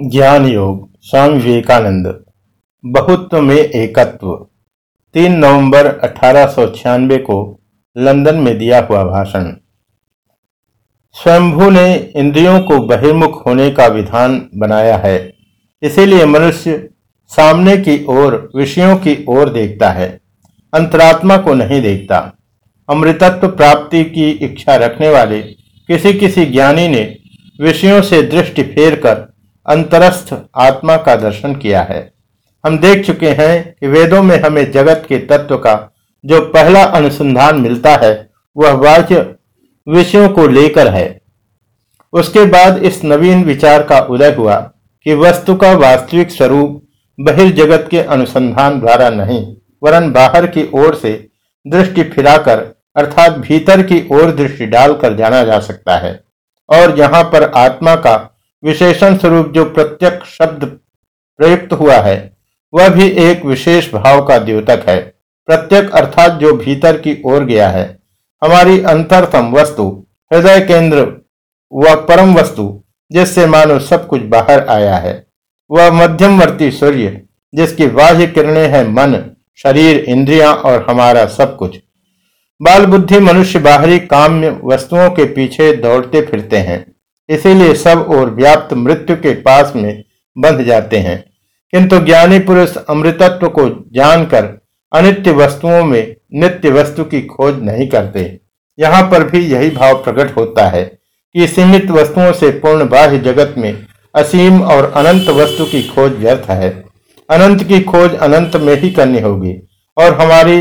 ज्ञान योग स्वामी विवेकानंद, बहुत्व में एकत्व, तीन नवंबर अठारह सौ छियानबे को लंदन में दिया हुआ भाषण। स्वयंभू ने इंद्रियों को बहिर्मुख होने का विधान बनाया है। इसीलिए मनुष्य सामने की ओर, विषयों की ओर देखता है, अंतरात्मा को नहीं देखता। अमृतत्व प्राप्ति की इच्छा रखने वाले किसी किसी ज्ञानी ने विषयों से दृष्टि फेर कर अंतरस्थ आत्मा का दर्शन किया है। हम देख चुके हैं कि वेदों में हमें जगत के तत्व का जो पहला अनुसंधान मिलता है, वह वाच्य विषयों को लेकर है। उसके बाद इस नवीन विचार का उदय हुआ कि वस्तु का वास्तविक स्वरूप बहिर्जगत के अनुसंधान द्वारा नहीं, वरन बाहर की ओर से दृष्टि फिराकर, अर्थात भीतर की ओर दृष्टि डालकर जाना जा सकता है। और यहाँ पर आत्मा का विशेषण स्वरूप जो प्रत्यक्ष शब्द प्रयुक्त हुआ है, वह भी एक विशेष भाव का द्योतक है। प्रत्यक अर्थात जो भीतर की ओर गया है। हमारी अंतरतम वस्तु, हृदय केंद्र, वह परम वस्तु, जिससे मानो सब कुछ बाहर आया है। वह मध्यमवर्ती सूर्य, जिसकी बाह्य किरणें हैं मन, शरीर, इंद्रियाँ और हमारा सब कुछ। बाल बुद्धि मनुष्य बाहरी काम्य वस्तुओं के पीछे दौड़ते फिरते हैं। इसीलिए सब और व्याप्त मृत्यु के पास में बंध जाते हैं। किंतु ज्ञानी पुरुष अमृतत्व को जानकर अनित्य वस्तुओं में नित्य वस्तु की खोज नहीं करते। यहाँ पर भी यही भाव प्रकट होता है कि सीमित वस्तुओं से पूर्ण बाह्य जगत में असीम और अनंत वस्तु की खोज व्यर्थ है। अनंत की खोज अनंत में ही करनी होगी और हमारी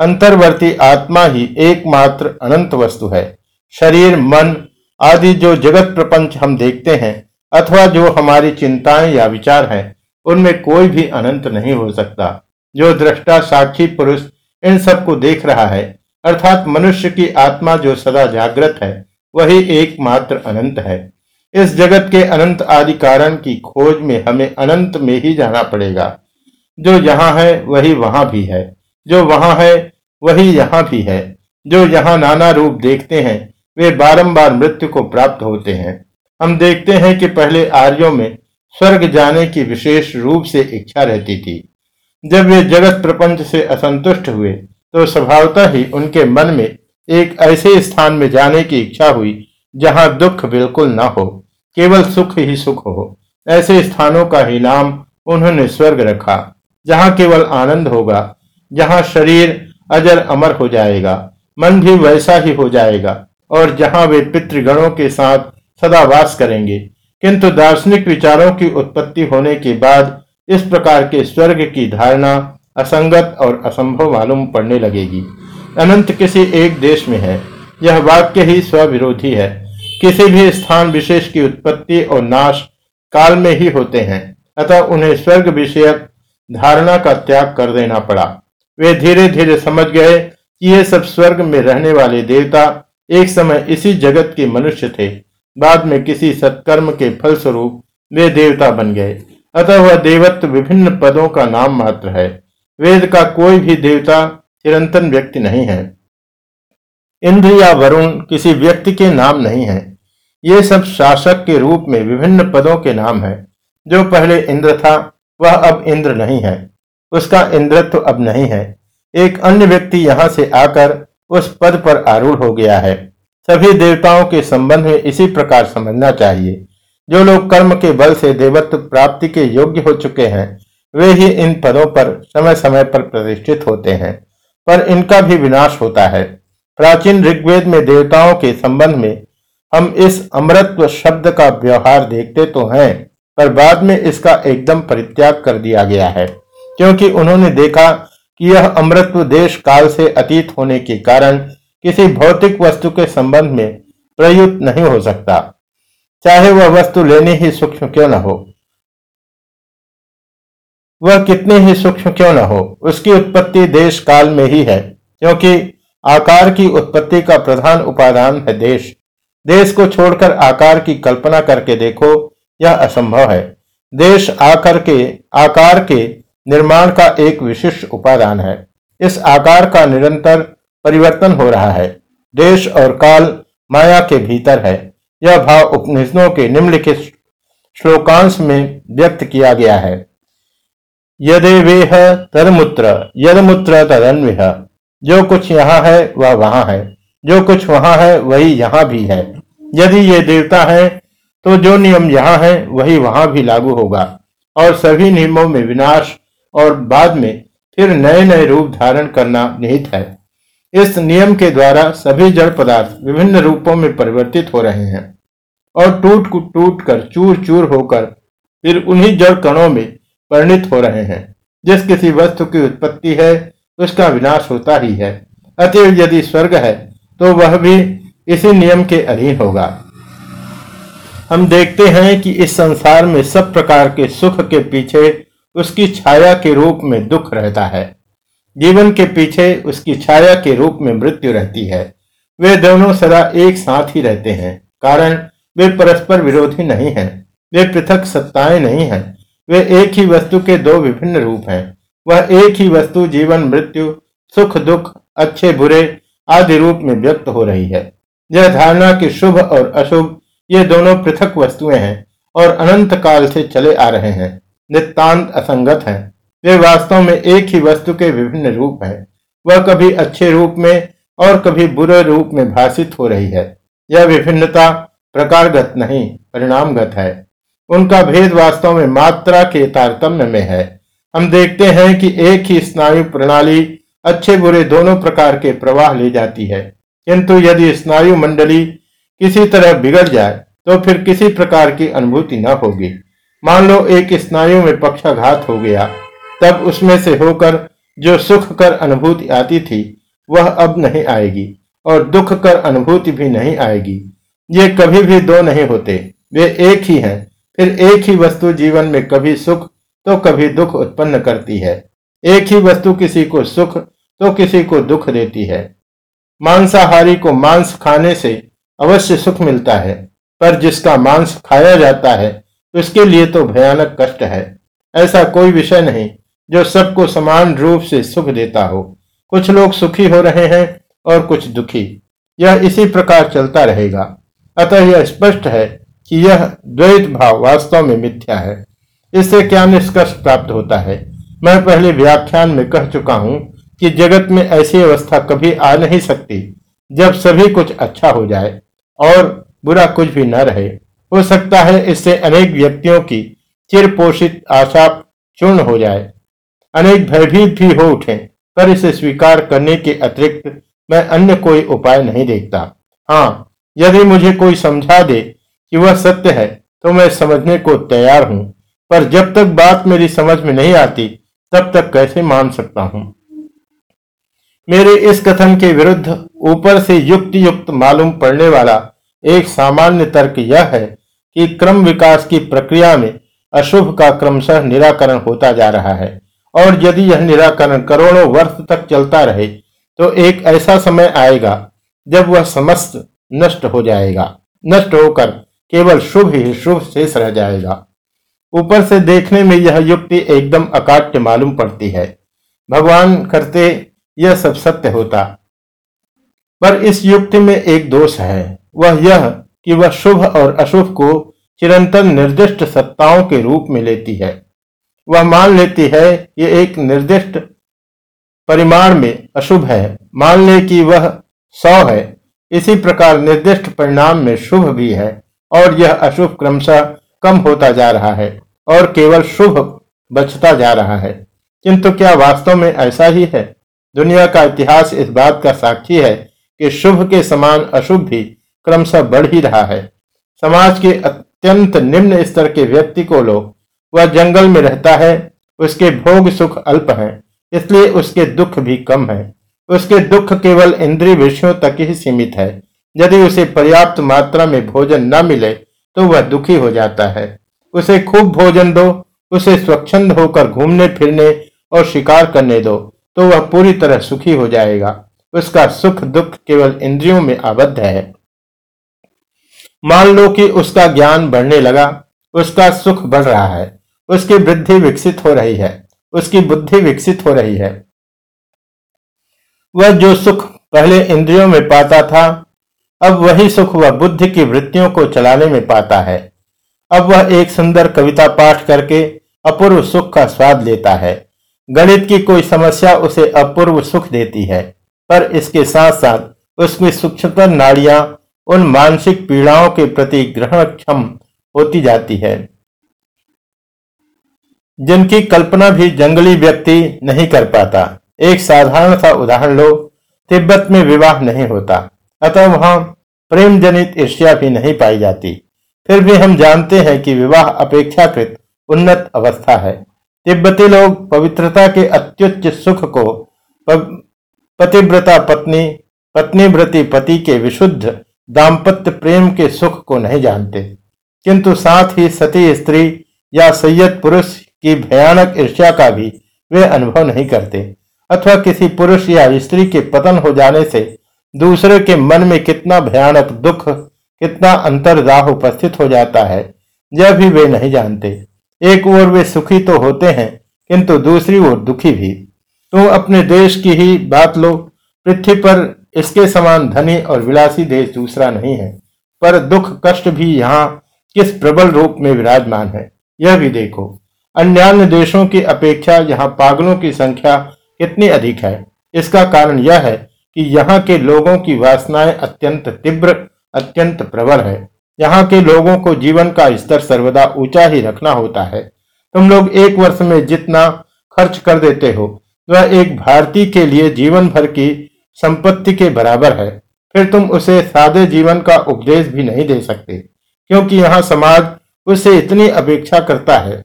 अंतर्वर्ती आत्मा ही एकमात्र अनंत वस्तु है। शरीर, मन आदि जो जगत प्रपंच हम देखते हैं, अथवा जो हमारी चिंताएँ या विचार हैं, उनमें कोई भी अनंत नहीं हो सकता। जो दृष्टा साक्षी पुरुष इन सबको देख रहा है, अर्थात मनुष्य की आत्मा जो सदा जागृत है, वही एकमात्र अनंत है। इस जगत के अनंत आदि कारण की खोज में हमें अनंत में ही जाना पड़ेगा। जो यहाँ है, वही वहाँ भी है। जो वहाँ है, वही यहाँ भी है। जो यहाँ नाना रूप देखते हैं वे बारंबार मृत्यु को प्राप्त होते हैं। हम देखते हैं कि पहले आर्यों में स्वर्ग जाने की विशेष रूप से इच्छा रहती थी। जब वे जगत प्रपंच से असंतुष्ट हुए तो स्वभावतः ही उनके मन में एक ऐसे स्थान में जाने की इच्छा हुई, जहाँ दुख बिल्कुल न हो, केवल सुख ही सुख हो। ऐसे स्थानों का ही नाम उन्होंने स्वर्ग रखा, जहाँ केवल आनंद होगा, जहाँ शरीर अजर अमर हो जाएगा, मन भी वैसा ही हो जाएगा। और जहाँ वे पितृगणों के साथ सदा वास करेंगे। किंतु दार्शनिक विचारों की उत्पत्ति होने के बाद इस प्रकार के स्वर्ग की धारणा असंगत और असंभव मालूम पड़ने लगेगी। अनंत किसी एक देश में है। यह वाक्य ही स्वविरोधी है। किसी भी स्थान विशेष की उत्पत्ति और नाश काल में ही होते हैं। अतः उन्हें स्वर्ग विषयक धारणा का त्याग कर देना पड़ा। वे धीरे धीरे समझ गए कि ये सब स्वर्ग में रहने वाले देवता एक समय इसी जगत के मनुष्य थे। बाद में किसी सत्कर्म के फलस्वरूप वे देवता बन गए। अतः वह देवत्व विभिन्न पदों का नाम मात्र है। वेद का कोई भी देवता चिरंतन व्यक्ति नहीं है। इंद्र या वरुण किसी व्यक्ति के नाम नहीं है। ये सब शासक के रूप में विभिन्न पदों के नाम है। जो पहले इंद्र था, वह अब इंद्र नहीं है। उसका इंद्रत्व अब नहीं है। एक अन्य व्यक्ति यहाँ से आकर उस पद पर आरूढ़ हो गया है। सभी देवताओं के संबंध में इसी प्रकार समझना चाहिए। जो लोग कर्म के बल से देवत्व प्राप्ति के योग्य हो चुके हैं, वे ही इन पदों पर समय समय पर प्रतिष्ठित होते हैं, पर इनका भी विनाश होता है। प्राचीन ऋग्वेद में देवताओं के संबंध में हम इस अमृत्व शब्द का व्यवहार देखते तो हैं, पर बाद में इसका एकदम परित्याग कर दिया गया है, क्योंकि उन्होंने देखा कि यह अमृत्व देश काल से अतीत होने के कारण किसी भौतिक वस्तु के संबंध में प्रयुक्त नहीं हो सकता। चाहे वह वस्तु लेने ही सूक्ष्म क्यों न हो। वह कितनी ही सूक्ष्म क्यों न हो, उसकी उत्पत्ति देश काल में ही है, क्योंकि आकार की उत्पत्ति का प्रधान उपादान है देश। देश को छोड़कर आकार की कल्पना करके देखो, यह असंभव है। देश आकर के, आकार के निर्माण का एक विशिष्ट उपादान है। इस आकार का निरंतर परिवर्तन हो रहा है। देश और काल माया के भीतर है। यह भाव उपनिषदों के निम्नलिखित श्लोकांश में व्यक्त किया गया है। यदेवेह तदमुत्र, यदमुत्र तदन्विह। जो कुछ यहाँ है, वह वहाँ है। जो कुछ वहाँ है, वही यहाँ भी है। यदि ये देवता है तो जो नियम यहाँ है, वही वहाँ भी लागू होगा। और सभी नियमों में विनाश और बाद में फिर नए नए रूप धारण करना निहित है। इस नियम के द्वारा सभी जड़ पदार्थ विभिन्न रूपों में परिवर्तित हो रहे हैं और टूट टूट कर चूर चूर होकर फिर उन्हीं जड़ कणों में परिणित हो रहे हैं। जिस किसी वस्तु की उत्पत्ति है, उसका विनाश होता ही है। अतएव यदि स्वर्ग है तो वह भी इसी नियम के अधीन होगा। हम देखते हैं कि इस संसार में सब प्रकार के सुख के पीछे उसकी छाया के रूप में दुख रहता है। जीवन के पीछे उसकी छाया के रूप में मृत्यु रहती है। वे दोनों सदा एक साथ ही रहते हैं, कारण वे परस्पर विरोधी नहीं हैं, वे पृथक सत्ताएँ नहीं हैं, वे एक ही वस्तु के दो विभिन्न रूप हैं। वह एक ही वस्तु जीवन, मृत्यु, सुख, दुख, अच्छे, बुरे आदि रूप में व्यक्त हो रही है। यह धारणा कि शुभ और अशुभ ये दोनों पृथक वस्तुएँ हैं और अनंत काल से चले आ रहे हैं। नितांत असंगत हैं। वे वास्तव में एक ही वस्तु के विभिन्न रूप हैं। वह कभी अच्छे रूप में और कभी बुरे रूप में भाषित हो रही है। यह विभिन्नता प्रकारगत नहीं, परिणामगत है। उनका भेद वास्तव में मात्रा के तारतम्य में है। हम देखते हैं कि एक ही स्नायु प्रणाली अच्छे बुरे दोनों प्रकार के प्रवाह ले जाती है। किंतु यदि स्नायु मंडली किसी तरह बिगड़ जाए तो फिर किसी प्रकार की अनुभूति न होगी। मान लो एक स्नायु में पक्षाघात हो गया, तब उसमें से होकर जो सुख कर अनुभूति आती थी, वह अब नहीं आएगी, और दुख कर अनुभूति भी नहीं आएगी। ये कभी भी दो नहीं होते, वे एक ही हैं। फिर एक ही वस्तु जीवन में कभी सुख तो कभी दुख उत्पन्न करती है। एक ही वस्तु किसी को सुख तो किसी को दुख देती है। मांसाहारी को मांस खाने से अवश्य सुख मिलता है, पर जिसका मांस खाया जाता है उसके लिए तो भयानक कष्ट है। ऐसा कोई विषय नहीं जो सबको समान रूप से सुख देता हो। कुछ लोग सुखी हो रहे हैं और कुछ दुखी। यह इसी प्रकार चलता रहेगा। अतः यह स्पष्ट है कि यह द्वैत भाव वास्तव में मिथ्या है। इससे क्या निष्कर्ष प्राप्त होता है? मैं पहले व्याख्यान में कह चुका हूँ कि जगत में ऐसी अवस्था कभी आ नहीं सकती जब सभी कुछ अच्छा हो जाए और बुरा कुछ भी न रहे। हो सकता है इससे अनेक व्यक्तियों की चिर पोषित आशा चूर्ण हो जाए। अनेक भयभीत भी हो उठे, पर इसे स्वीकार करने के अतिरिक्त मैं अन्य कोई उपाय नहीं देखता। हाँ यदि मुझे कोई समझा दे कि वह सत्य है तो मैं समझने को तैयार हूँ, पर जब तक बात मेरी समझ में नहीं आती, तब तक कैसे मान सकता हूँ? मेरे इस कथन के विरुद्ध ऊपर से युक्त युक्त मालूम पड़ने वाला एक सामान्य तर्क यह है कि क्रम विकास की प्रक्रिया में अशुभ का क्रमशः निराकरण होता जा रहा है। और यदि यह निराकरण करोड़ों वर्ष तक चलता रहे तो एक ऐसा समय आएगा जब वह समस्त नष्ट हो जाएगा। नष्ट होकर केवल शुभ ही शुभ शेष रह जाएगा। ऊपर से देखने में यह युक्ति एकदम अकाट्य मालूम पड़ती है। भगवान करते यह सब सत्य होता। पर इस युक्ति में एक दोष है। वह यह कि वह शुभ और अशुभ को चिरंतन निर्दिष्ट सत्ताओं के रूप में लेती है। वह मान लेती है कि एक निर्दिष्ट परिमाण में अशुभ है। मान ले कि वह सौ है। इसी प्रकार निर्दिष्ट परिणाम में शुभ भी है और यह अशुभ क्रमशः कम होता जा रहा है और केवल शुभ बचता जा रहा है। किंतु क्या वास्तव में ऐसा ही है? दुनिया का इतिहास इस बात का साक्षी है कि शुभ के समान अशुभ भी क्रमशः बढ़ ही रहा है। समाज के अत्यंत निम्न स्तर के व्यक्ति को लो। वह जंगल में रहता है, उसके भोग सुख अल्प हैं, इसलिए उसके दुख भी कम है। उसके दुख केवल इंद्रिय विषयों तक ही सीमित है। यदि उसे पर्याप्त मात्रा में भोजन न मिले तो वह दुखी हो जाता है। उसे खूब भोजन दो, उसे स्वच्छंद होकर घूमने, फिरने और शिकार करने दो तो वह पूरी तरह सुखी हो जाएगा। उसका सुख दुख केवल इंद्रियों में आबद्ध है। मान लो कि उसका ज्ञान बढ़ने लगा, उसका सुख बढ़ रहा है, उसकी वृद्धि विकसित हो रही है, उसकी बुद्धि विकसित हो रही है। वह जो सुख पहले इंद्रियों में पाता था, अब वही सुख वह बुद्धि की वृत्तियों को चलाने में पाता है। अब वह एक सुंदर कविता पाठ करके अपूर्व सुख का स्वाद लेता है। गणित की कोई समस्या उसे अपूर्व सुख देती है, पर इसके साथ साथ उसकी सूक्ष्मतर नाड़ियाँ उन मानसिक पीड़ाओं के प्रति ग्रहण क्षम होती जाती है। जिनकी कल्पना भी जंगली व्यक्ति नहीं कर पाता। एक साधारण सा उदाहरण लो, तिब्बत में विवाह नहीं होता। अतः वहाँ प्रेम जनित ईर्ष्या भी नहीं पाई जाती। फिर भी हम जानते हैं कि विवाह अपेक्षाकृत उन्नत अवस्था है। तिब्बती लोग पवित्रता के अत्युच्च सुख को पतिव्रता पत्नी पत्नी व्रति पति के विशुद्ध दाम्पत्य प्रेम के सुख को नहीं जानते। किंतु साथ ही सती स्त्री या सैयद पुरुष की भयानक ईर्ष्या का भी वे अनुभव नहीं करते। अथवा किसी पुरुष या स्त्री के पतन हो जाने से दूसरे के मन में कितना भयानक दुख, कितना अंतरदाह उपस्थित हो जाता है, यह भी वे नहीं जानते। एक ओर वे सुखी तो होते हैं, किंतु दूसरी ओर दुखी भी। तुम अपने देश की ही बात लो, पृथ्वी पर इसके समान धनी और विलासी देश दूसरा नहीं है। पर दुख कष्ट भी यहाँ किस प्रबल रूप में विराजमान है, यह भी देखो। अन्य देशों की अपेक्षा यहाँ पागलों की संख्या कितनी अधिक है। इसका कारण यह है कि यहाँ के लोगों की वासनाएँ अत्यंत तीव्र, अत्यंत प्रबल है। यहाँ के लोगों को जीवन का स्तर सर्वदा ऊँचा ही रखना होता है। तुम लोग एक वर्ष में जितना खर्च कर देते हो, वह एक भारतीय के लिए जीवन भर की संपत्ति के बराबर है, फिर तुम उसे सादे जीवन का उपदेश भी नहीं दे सकते, क्योंकि यहाँ समाज उससे इतनी अपेक्षा करता है।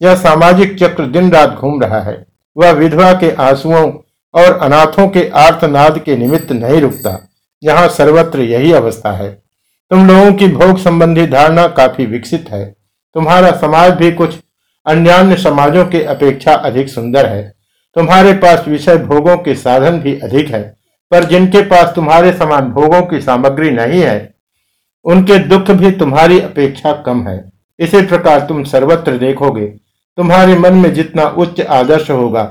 यह सामाजिक चक्र दिन रात घूम रहा है। वह विधवा के आंसुओं और अनाथों के आर्तनाद के निमित्त नहीं रुकता। यहाँ सर्वत्र यही अवस्था है। तुम लोगों की भोग संबंधी धारणा काफ़ी विकसित है। तुम्हारा समाज भी कुछ अन्य समाजों के अपेक्षा अधिक सुंदर है। तुम्हारे पास विषय भोगों के साधन भी अधिक है। पर जिनके पास तुम्हारे समान भोगों की सामग्री नहीं है, उनके दुख भी तुम्हारी अपेक्षा कम है। इसी प्रकार तुम सर्वत्र देखोगे, तुम्हारे मन में जितना उच्च आदर्श होगा,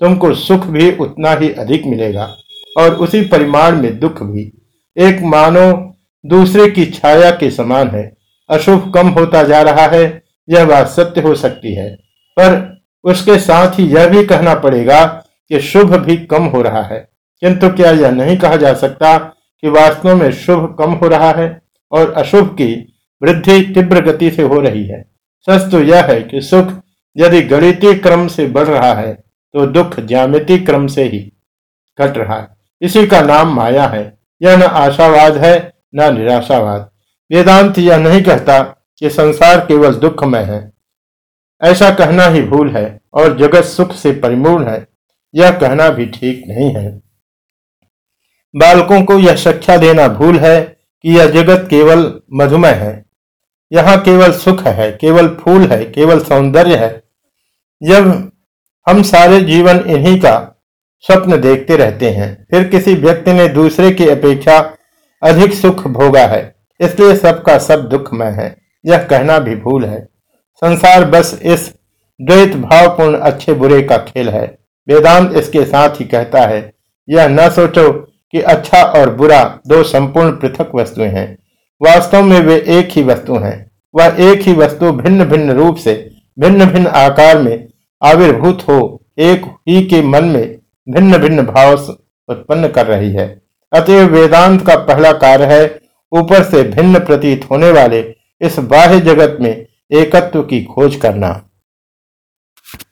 तुमको सुख भी उतना ही अधिक मिलेगा, और उसी परिमाण में दुख भी। एक मानो, दूसरे की छाया के समान है। अशुभ कम होता जा रहा है, यह बात सत्य हो सकती है। पर उसके साथ ही यह भी कहना पड़ेगा कि शुभ भी कम हो रहा है। किंतु क्या यह नहीं कहा जा सकता कि वास्तव में शुभ कम हो रहा है और अशुभ की वृद्धि तीव्र गति से हो रही है? सच तो यह है कि सुख यदि गणितीय क्रम से बढ़ रहा है तो दुख ज्यामिति क्रम से ही घट रहा है। इसी का नाम माया है। यह न आशावाद है, न निराशावाद। वेदांत यह नहीं कहता कि संसार केवल दुखमय है। ऐसा कहना ही भूल है और जगत सुख से परिपूर्ण है। यह कहना भी ठीक नहीं है। बालकों को यह शिक्षा देना भूल है कि यह जगत केवल मधुमय है। यहाँ केवल सुख है, केवल फूल है, केवल सौंदर्य है। जब हम सारे जीवन इन्हीं का स्वप्न देखते रहते हैं, फिर किसी व्यक्ति ने दूसरे की अपेक्षा अधिक सुख भोगा है। इसलिए सबका सब दुखमय है। यह कहना भी भूल है। संसार बस इस द्वैत भावपूर्ण अच्छे बुरे का खेल है। वेदांत इसके साथ ही कहता है, यह न सोचो कि अच्छा और बुरा दो संपूर्ण पृथक वस्तुएँ हैं। वास्तव में वे एक ही वस्तु हैं। वह एक ही वस्तु भिन्न भिन्न रूप से भिन्न भिन्न आकार में आविर्भूत हो, एक ही के मन में भिन्न भिन्न भाव उत्पन्न कर रही है। अतएव वेदांत का पहला कार्य है, ऊपर से भिन्न प्रतीत होने वाले इस बाह्य जगत में एकत्व की खोज करना।